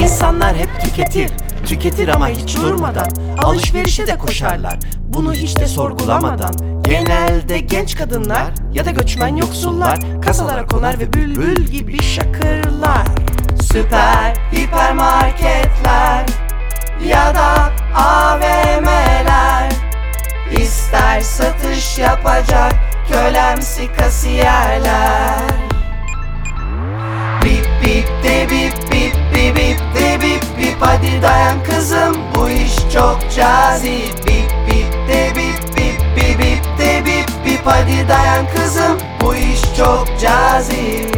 İnsanlar hep tüketir, tüketir ama hiç durmadan. Alışverişe de koşarlar, bunu hiç de sorgulamadan. Genelde genç kadınlar ya da göçmen yoksullar Kasalara konar ve bülbül gibi şakırlar. Süper hipermarketler ya da AVM'ler İster satış yapacak kölemsi kasiyerler. Bip bip de bip Dayan kızım bu iş çok cazip Bip bip de bip bip bip bip de bip bip. Hadi dayan kızım bu iş çok cazip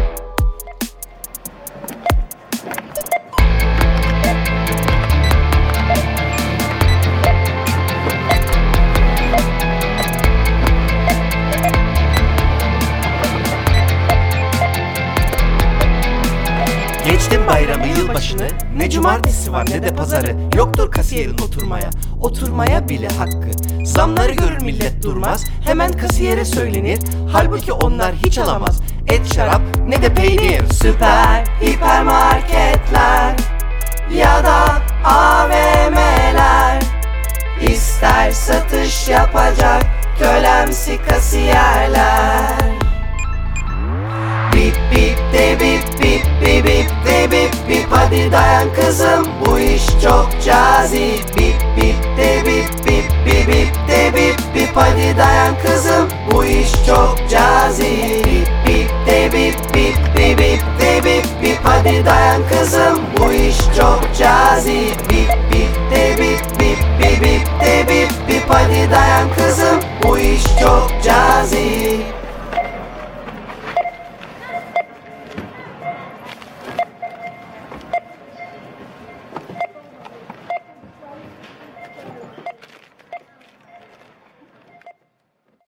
Geçtim bayramı yılbaşını. Ne cumartesi var ne de pazarı. Yoktur kasiyerin oturmaya. Oturmaya bile hakkı. Zamları görür millet durmaz. Hemen kasiyere söylenir. Halbuki onlar hiç alamaz. Et şarap ne de peynir. Süper hipermarketler Ya da AVM'ler İster satış yapacak Kölemsi kasiyerler. Bip bip de bip bip bip bip Hadi dayan kızım bu iş çok cazip